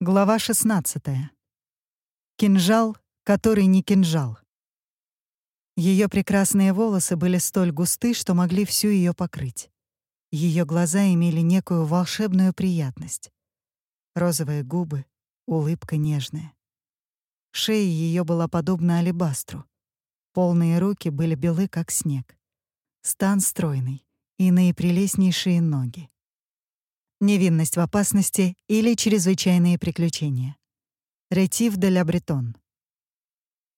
Глава 16. Кинжал, который не кинжал. Ее прекрасные волосы были столь густы, что могли всю ее покрыть. Ее глаза имели некую волшебную приятность. Розовые губы, улыбка нежная. Шея ее была подобна алебастру. Полные руки были белы, как снег. Стан стройный и наипрелестнейшие ноги невинность в опасности или чрезвычайные приключения. Ретив де ля Бретон.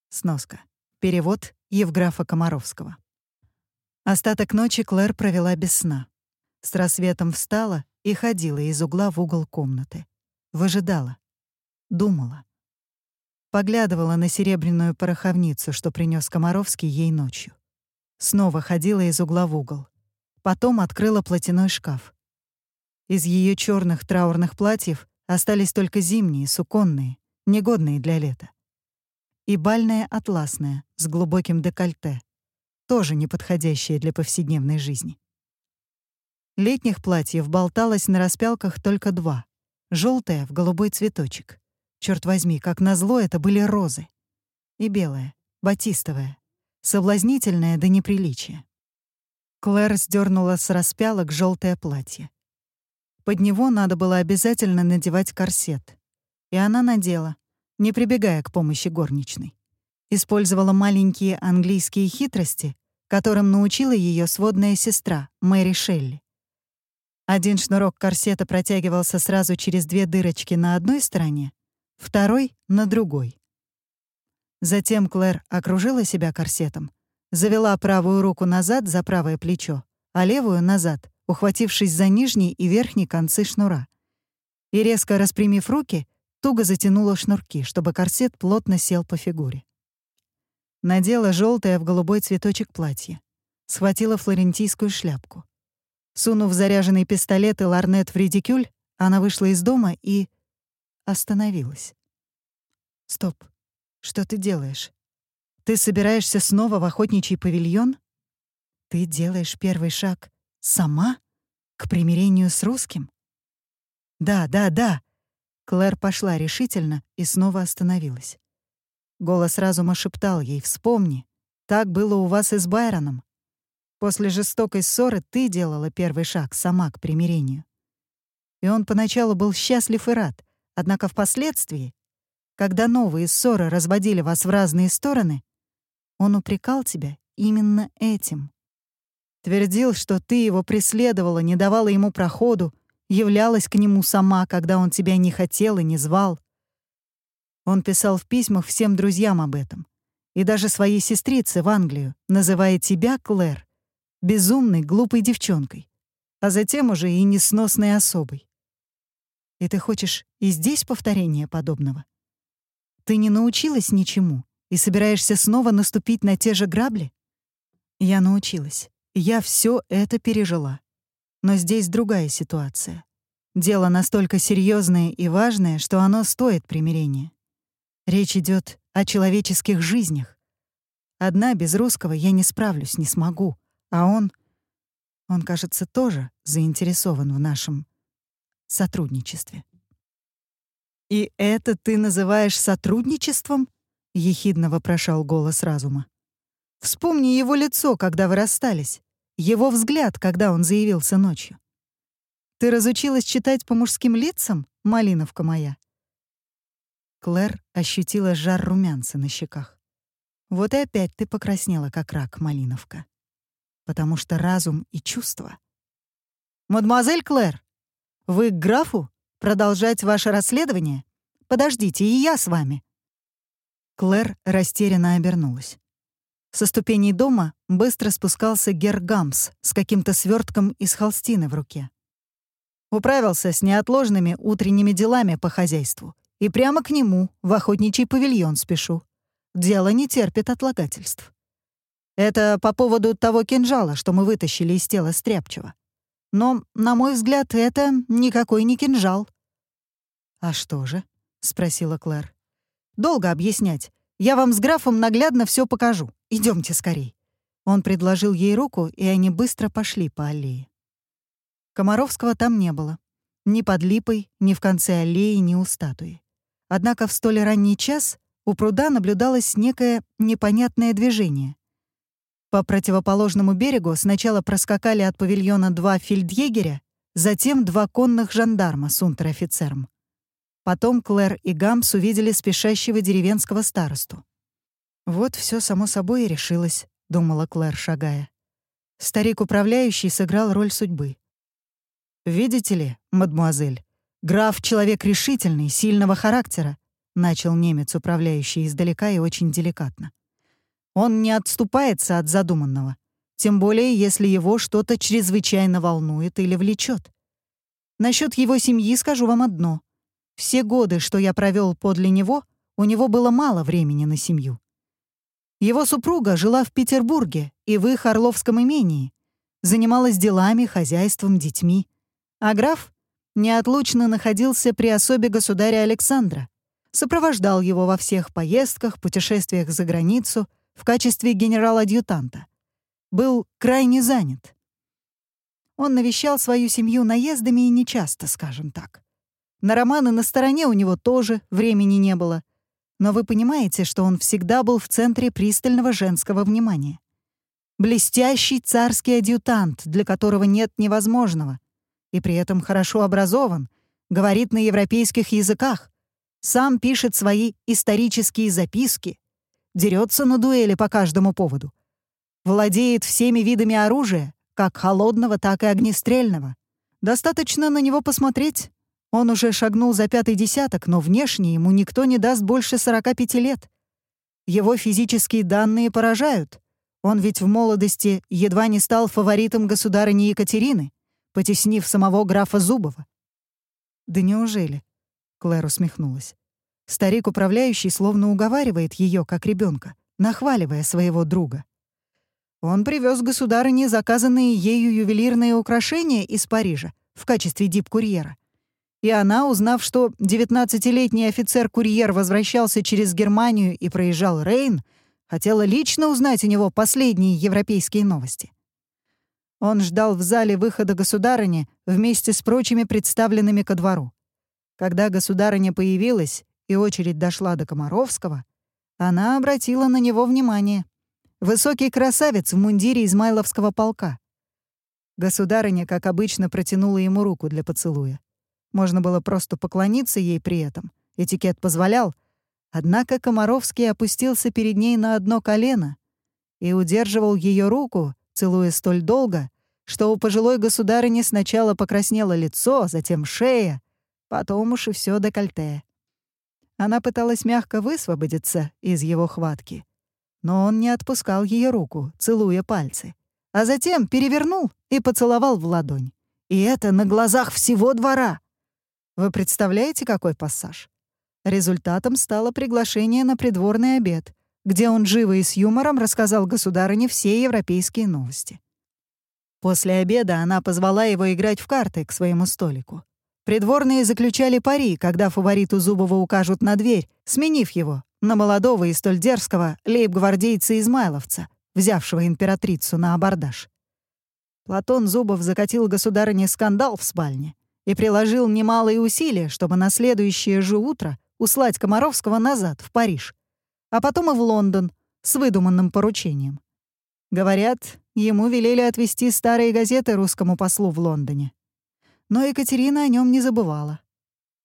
Сноска. Перевод Евграфа Комаровского. Остаток ночи Клэр провела без сна. С рассветом встала и ходила из угла в угол комнаты. Выжидала. Думала. Поглядывала на серебряную пороховницу, что принес Комаровский ей ночью. Снова ходила из угла в угол. Потом открыла платяной шкаф. Из ее черных траурных платьев остались только зимние, суконные, негодные для лета. И бальное атласное с глубоким декольте, тоже неподходящее для повседневной жизни. Летних платьев болталось на распялках только два. Желтое в голубой цветочек. Черт возьми, как назло, это были розы. И белое, батистовое, соблазнительное до неприличия. Клэр сдернула с распялок желтое платье. Под него надо было обязательно надевать корсет. И она надела, не прибегая к помощи горничной. Использовала маленькие английские хитрости, которым научила ее сводная сестра, Мэри Шелли. Один шнурок корсета протягивался сразу через две дырочки на одной стороне, второй — на другой. Затем Клэр окружила себя корсетом, завела правую руку назад за правое плечо, а левую — назад, ухватившись за нижний и верхний концы шнура. И, резко распрямив руки, туго затянула шнурки, чтобы корсет плотно сел по фигуре. Надела желтое в голубой цветочек платье. Схватила флорентийскую шляпку. Сунув заряженный пистолет и ларнет в редикюль, она вышла из дома и... остановилась. «Стоп. Что ты делаешь? Ты собираешься снова в охотничий павильон? Ты делаешь первый шаг Сама? К примирению с русским? Да, да, да. Клэр пошла решительно и снова остановилась. Голос разума шептал ей «Вспомни, так было у вас и с Байроном. После жестокой ссоры ты делала первый шаг сама к примирению. И он поначалу был счастлив и рад, однако впоследствии, когда новые ссоры разводили вас в разные стороны, он упрекал тебя именно этим. Твердил, что ты его преследовала, не давала ему проходу, являлась к нему сама, когда он тебя не хотел и не звал. Он писал в письмах всем друзьям об этом. И даже своей сестрице в Англию, называя тебя, Клэр, безумной, глупой девчонкой, а затем уже и несносной особой. И ты хочешь и здесь повторение подобного? Ты не научилась ничему и собираешься снова наступить на те же грабли? Я научилась. Я все это пережила. Но здесь другая ситуация. Дело настолько серьезное и важное, что оно стоит примирения. Речь идет о человеческих жизнях. Одна без русского я не справлюсь, не смогу. А он... Он, кажется, тоже заинтересован в нашем сотрудничестве. «И это ты называешь сотрудничеством?» — ехидно вопрошал голос разума. Вспомни его лицо, когда вы расстались, его взгляд, когда он заявился ночью. Ты разучилась читать по мужским лицам, малиновка моя?» Клэр ощутила жар румянца на щеках. «Вот и опять ты покраснела, как рак, малиновка. Потому что разум и чувства...» «Мадемуазель Клэр, вы к графу? Продолжать ваше расследование? Подождите, и я с вами». Клэр растерянно обернулась. Со ступеней дома быстро спускался Гергамс с каким-то свертком из холстины в руке. Управился с неотложными утренними делами по хозяйству. И прямо к нему, в охотничий павильон, спешу. Дело не терпит отлагательств. Это по поводу того кинжала, что мы вытащили из тела Стряпчего. Но, на мой взгляд, это никакой не кинжал. «А что же?» — спросила Клэр. «Долго объяснять. Я вам с графом наглядно все покажу. Идемте скорей». Он предложил ей руку, и они быстро пошли по аллее. Комаровского там не было. Ни под липой, ни в конце аллеи, ни у статуи. Однако в столь ранний час у пруда наблюдалось некое непонятное движение. По противоположному берегу сначала проскакали от павильона два фельдъегеря, затем два конных жандарма с унтер-офицером. Потом Клэр и Гамс увидели спешащего деревенского старосту. «Вот все само собой и решилось», — думала Клэр, шагая. Старик-управляющий сыграл роль судьбы. «Видите ли, мадмуазель, граф — человек решительный, сильного характера», — начал немец, управляющий издалека и очень деликатно. «Он не отступается от задуманного, тем более если его что-то чрезвычайно волнует или влечет. Насчет его семьи скажу вам одно. Все годы, что я провел подле него, у него было мало времени на семью. Его супруга жила в Петербурге и в их Орловском имении, занималась делами, хозяйством, детьми. А граф неотлучно находился при особе государя Александра, сопровождал его во всех поездках, путешествиях за границу в качестве генерал-адъютанта. Был крайне занят. Он навещал свою семью наездами и нечасто, скажем так. На романы на стороне у него тоже времени не было, но вы понимаете, что он всегда был в центре пристального женского внимания. Блестящий царский адъютант, для которого нет невозможного, и при этом хорошо образован, говорит на европейских языках, сам пишет свои исторические записки, дерется на дуэли по каждому поводу, владеет всеми видами оружия, как холодного, так и огнестрельного. Достаточно на него посмотреть, он уже шагнул за пятый десяток, но внешне ему никто не даст больше 45 лет. Его физические данные поражают. Он ведь в молодости едва не стал фаворитом государыни Екатерины, потеснив самого графа Зубова. «Да неужели?» — Клэр усмехнулась. Старик-управляющий словно уговаривает ее, как ребенка, нахваливая своего друга. Он привез государыне заказанные ею ювелирные украшения из Парижа в качестве дип-курьера. И она, узнав, что 19-летний офицер-курьер возвращался через Германию и проезжал Рейн, хотела лично узнать у него последние европейские новости. Он ждал в зале выхода государыни вместе с прочими представленными ко двору. Когда государыня появилась и очередь дошла до Комаровского, она обратила на него внимание. Высокий красавец в мундире Измайловского полка. Государыня, как обычно, протянула ему руку для поцелуя. Можно было просто поклониться ей при этом. Этикет позволял. Однако Комаровский опустился перед ней на одно колено и удерживал ее руку, целуя столь долго, что у пожилой государыни сначала покраснело лицо, затем шея, потом уж и все декольте. Она пыталась мягко высвободиться из его хватки, но он не отпускал ее руку, целуя пальцы, а затем перевернул и поцеловал в ладонь. И это на глазах всего двора. Вы представляете, какой пассаж? Результатом стало приглашение на придворный обед, где он живо и с юмором рассказал государыне все европейские новости. После обеда она позвала его играть в карты к своему столику. Придворные заключали пари, когда фавориту Зубова укажут на дверь, сменив его на молодого и столь дерзкого лейб-гвардейца Измайловца, взявшего императрицу на абордаж. Платон Зубов закатил государыне скандал в спальне, и приложил немалые усилия, чтобы на следующее же утро услать Комаровского назад, в Париж, а потом и в Лондон с выдуманным поручением. Говорят, ему велели отвезти старые газеты русскому послу в Лондоне. Но Екатерина о нем не забывала.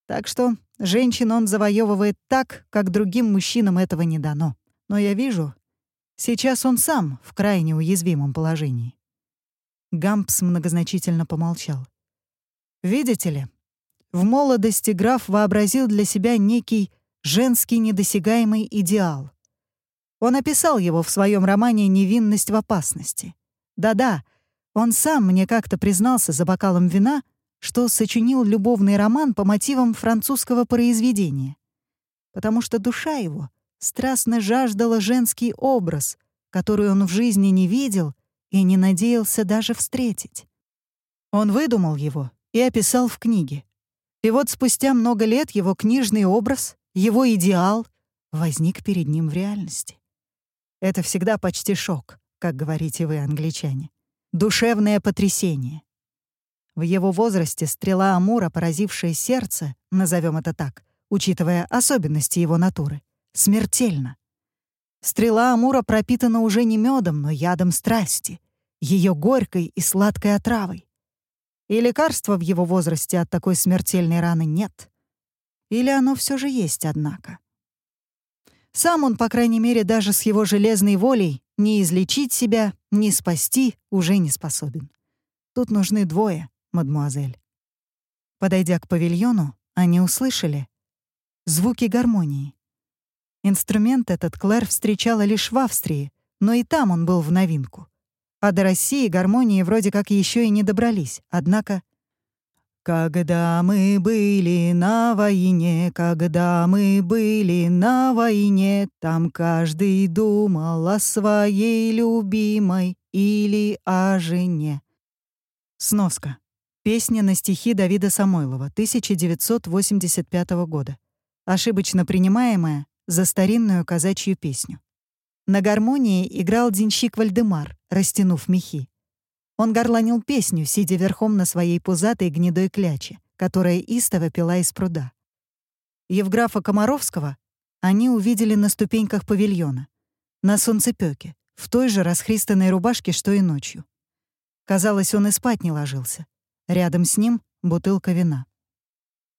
Так что женщин он завоевывает так, как другим мужчинам этого не дано. Но я вижу, сейчас он сам в крайне уязвимом положении. Гампс многозначительно помолчал. Видите ли, в молодости граф вообразил для себя некий женский недосягаемый идеал. Он описал его в своем романе «Невинность в опасности». Да-да, он сам мне как-то признался за бокалом вина, что сочинил любовный роман по мотивам французского произведения. Потому что душа его страстно жаждала женский образ, который он в жизни не видел и не надеялся даже встретить. Он выдумал его и описал в книге. И вот спустя много лет его книжный образ, его идеал возник перед ним в реальности. Это всегда почти шок, как говорите вы, англичане. Душевное потрясение. В его возрасте стрела Амура, поразившая сердце, назовем это так, учитывая особенности его натуры, смертельно. Стрела Амура пропитана уже не медом, но ядом страсти, ее горькой и сладкой отравой. И лекарства в его возрасте от такой смертельной раны нет. Или оно все же есть, однако. Сам он, по крайней мере, даже с его железной волей ни излечить себя, ни спасти уже не способен. Тут нужны двое, мадмуазель. Подойдя к павильону, они услышали звуки гармонии. Инструмент этот Клэр встречала лишь в Австрии, но и там он был в новинку. А до России гармонии вроде как еще и не добрались, однако... Когда мы были на войне, когда мы были на войне, там каждый думал о своей любимой или о жене. Сноска. Песня на стихи Давида Самойлова, 1985 года. Ошибочно принимаемая за старинную казачью песню. На гармонии играл денщик Вальдемар, растянув мехи. Он горланил песню, сидя верхом на своей пузатой гнедой кляче, которая истово пила из пруда. Евграфа Комаровского они увидели на ступеньках павильона, на солнцепёке, в той же расхристанной рубашке, что и ночью. Казалось, он и спать не ложился. Рядом с ним — бутылка вина.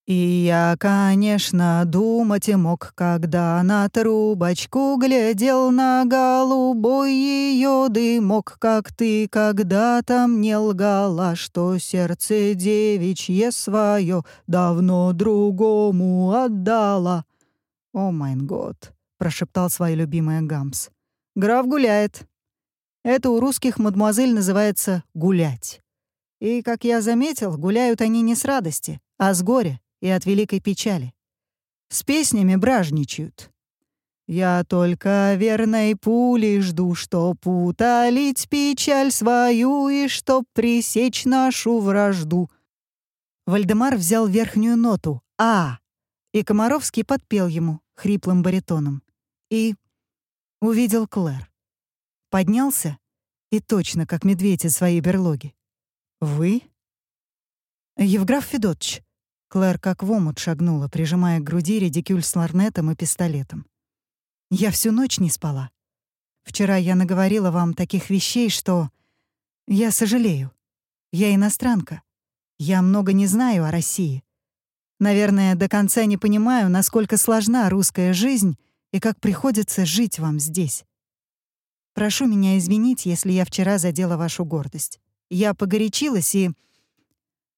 И я, конечно, думать мог, когда на трубочку глядел на голубой ее дымок, как ты когда-то мне лгала, что сердце девичье свое давно другому отдала. «О, майн год», — прошептал своя любимая Гамс. «Граф гуляет. Это у русских мадемуазель называется «гулять». И, как я заметил, гуляют они не с радости, а с горя и от великой печали. С песнями бражничают. Я только верной пули жду, чтоб утолить печаль свою и чтоб пресечь нашу вражду. Вальдемар взял верхнюю ноту «А», и Комаровский подпел ему хриплым баритоном. И увидел Клэр. Поднялся и точно, как медведь из своей берлоги. «Вы?» «Евграф Федотович», Клэр как в омут шагнула, прижимая к груди редикюль с ларнетом и пистолетом. «Я всю ночь не спала. Вчера я наговорила вам таких вещей, что... Я сожалею. Я иностранка. Я много не знаю о России. Наверное, до конца не понимаю, насколько сложна русская жизнь и как приходится жить вам здесь. Прошу меня извинить, если я вчера задела вашу гордость. Я погорячилась и...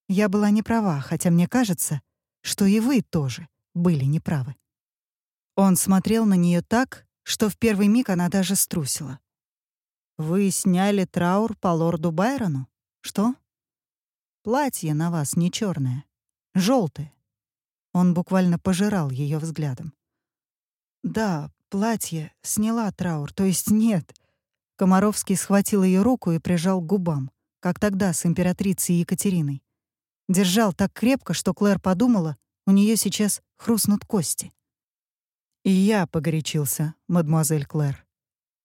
Я была не права, хотя мне кажется, что и вы тоже были неправы. Он смотрел на нее так, что в первый миг она даже струсила. «Вы сняли траур по лорду Байрону? Что?» «Платье на вас не черное, желтое. Он буквально пожирал ее взглядом. «Да, платье, сняла траур, то есть нет». Комаровский схватил ее руку и прижал к губам, как тогда с императрицей Екатериной. Держал так крепко, что Клэр подумала, у нее сейчас хрустнут кости. И я погорячился, мадемуазель Клэр.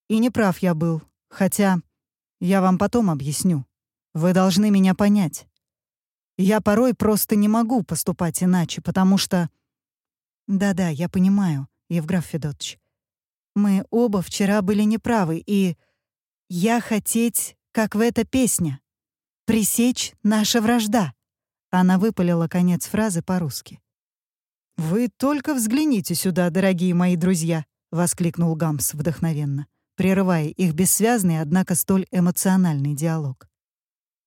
И не прав я был, хотя я вам потом объясню. Вы должны меня понять. Я порой просто не могу поступать иначе, потому что... Да-да, я понимаю, Евграф Федотович. Мы оба вчера были неправы, и... Я хотеть, как в эта песня. Пресечь наша вражда. Она выпалила конец фразы по-русски. «Вы только взгляните сюда, дорогие мои друзья!» — воскликнул Гамс вдохновенно, прерывая их бессвязный, однако столь эмоциональный диалог.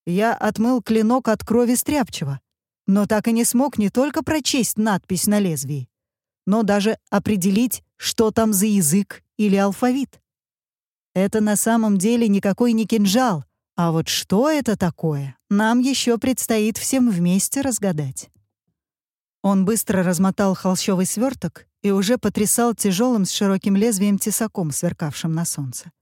«Я отмыл клинок от крови стряпчего, но так и не смог не только прочесть надпись на лезвии, но даже определить, что там за язык или алфавит. Это на самом деле никакой не кинжал, а вот что это такое, нам еще предстоит всем вместе разгадать. Он быстро размотал холщовый сверток и уже потрясал тяжелым с широким лезвием тесаком, сверкавшим на солнце.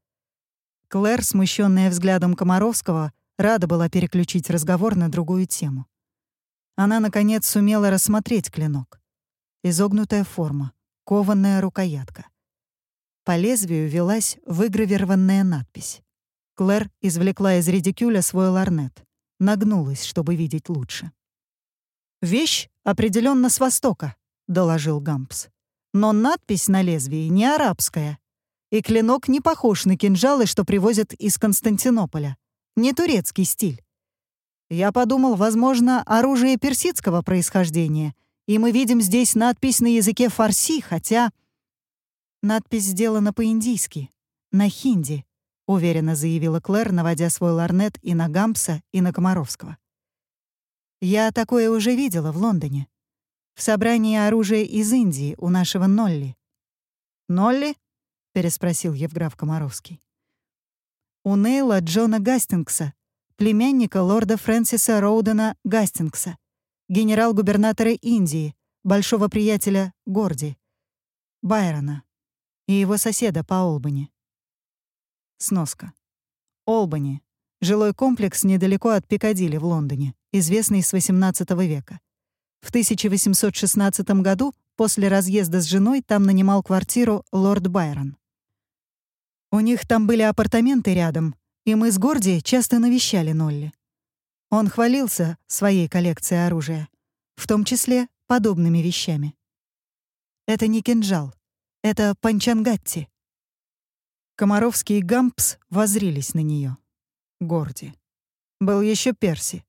Клэр, смущенная взглядом Комаровского, рада была переключить разговор на другую тему. Она, наконец, сумела рассмотреть клинок. Изогнутая форма, кованная рукоятка. По лезвию велась выгравированная надпись. Клэр извлекла из редикюля свой ларнет. нагнулась, чтобы видеть лучше. «Вещь определенно с востока», — доложил Гампс. «Но надпись на лезвии не арабская. И клинок не похож на кинжалы, что привозят из Константинополя. Не турецкий стиль. Я подумал, возможно, оружие персидского происхождения, и мы видим здесь надпись на языке фарси, хотя... Надпись сделана по-индийски, на хинди, уверенно заявила Клэр, наводя свой ларнет и на Гампса, и на Комаровского. Я такое уже видела в Лондоне. В собрании оружия из Индии у нашего Нолли. «Нолли?» — переспросил Евграф Комаровский. «У Нейла Джона Гастингса, племянника лорда Фрэнсиса Роудена Гастингса, генерал-губернатора Индии, большого приятеля Горди, Байрона и его соседа по Олбани. Сноска. Олбани — жилой комплекс недалеко от Пикадилли в Лондоне, известный с XVIII века. В 1816 году, после разъезда с женой, там нанимал квартиру лорд Байрон. У них там были апартаменты рядом, и мы с Горди часто навещали Нолли. Он хвалился своей коллекцией оружия, в том числе подобными вещами. Это не кинжал, это панчангатти. Комаровский и Гампс возрились на нее. Горди. Был еще Перси,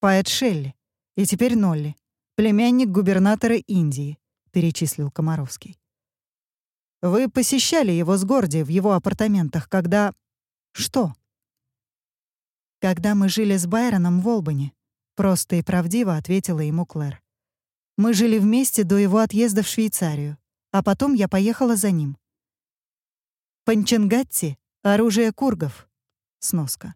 поэт Шелли, и теперь Нолли, племянник губернатора Индии, перечислил Комаровский. Вы посещали его с Горди в его апартаментах, когда... Что? «Когда мы жили с Байроном в Олбани», — просто и правдиво ответила ему Клэр. «Мы жили вместе до его отъезда в Швейцарию, а потом я поехала за ним». Панченгатти — оружие кургов. Сноска.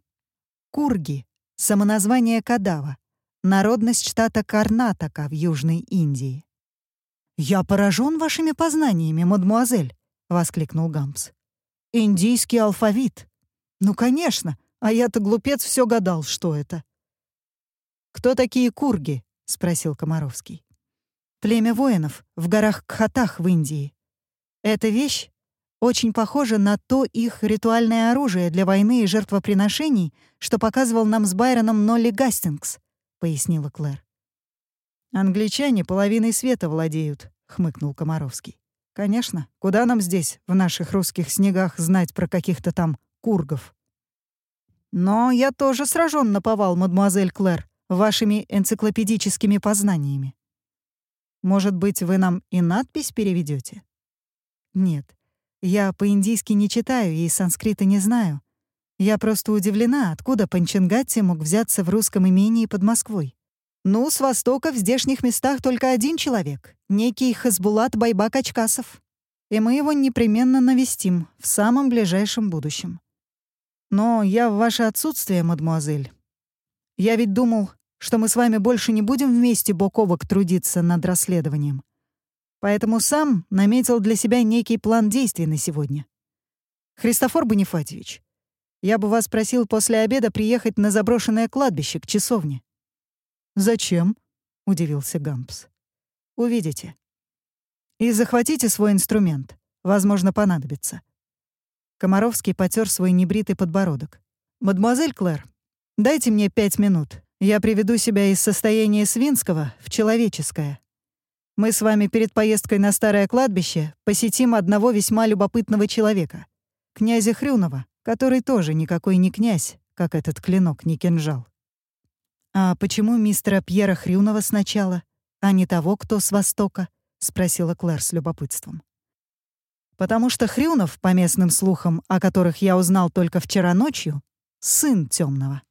Курги — самоназвание Кадава, народность штата Карнатака в Южной Индии. «Я поражен вашими познаниями, мадмуазель», — воскликнул Гампс. «Индийский алфавит». «Ну, конечно, а я-то, глупец, все гадал, что это. «Кто такие курги?» — спросил Комаровский. «Племя воинов в горах Кхатах в Индии. Эта вещь очень похожа на то их ритуальное оружие для войны и жертвоприношений, что показывал нам с Байроном Нолли Гастингс», — пояснила Клэр. «Англичане половиной света владеют», — хмыкнул Комаровский. «Конечно, куда нам здесь, в наших русских снегах, знать про каких-то там кургов?» Но я тоже сражен на повал, мадемуазель Клэр, вашими энциклопедическими познаниями. Может быть, вы нам и надпись переведете? Нет, я по-индийски не читаю и санскрита не знаю. Я просто удивлена, откуда Панченгатти мог взяться в русском имении под Москвой. Ну, с востока в здешних местах только один человек — некий Хасбулат Байбак Ачкасов. И мы его непременно навестим в самом ближайшем будущем. Но я в ваше отсутствие, мадемуазель. Я ведь думал, что мы с вами больше не будем вместе бок о бок трудиться над расследованием. Поэтому сам наметил для себя некий план действий на сегодня. Христофор Бонифатьевич, я бы вас просил после обеда приехать на заброшенное кладбище к часовне. «Зачем?» — удивился Гампс. «Увидите. И захватите свой инструмент. Возможно, понадобится. Комаровский потер свой небритый подбородок. «Мадемуазель Клэр, дайте мне пять минут. Я приведу себя из состояния свинского в человеческое. Мы с вами перед поездкой на старое кладбище посетим одного весьма любопытного человека, князя Хрюнова, который тоже никакой не князь, как этот клинок не кинжал. «А почему мистера Пьера Хрюнова сначала, а не того, кто с Востока?» — спросила Клэр с любопытством. Потому что Хрюнов, по местным слухам, о которых я узнал только вчера ночью, сын темного.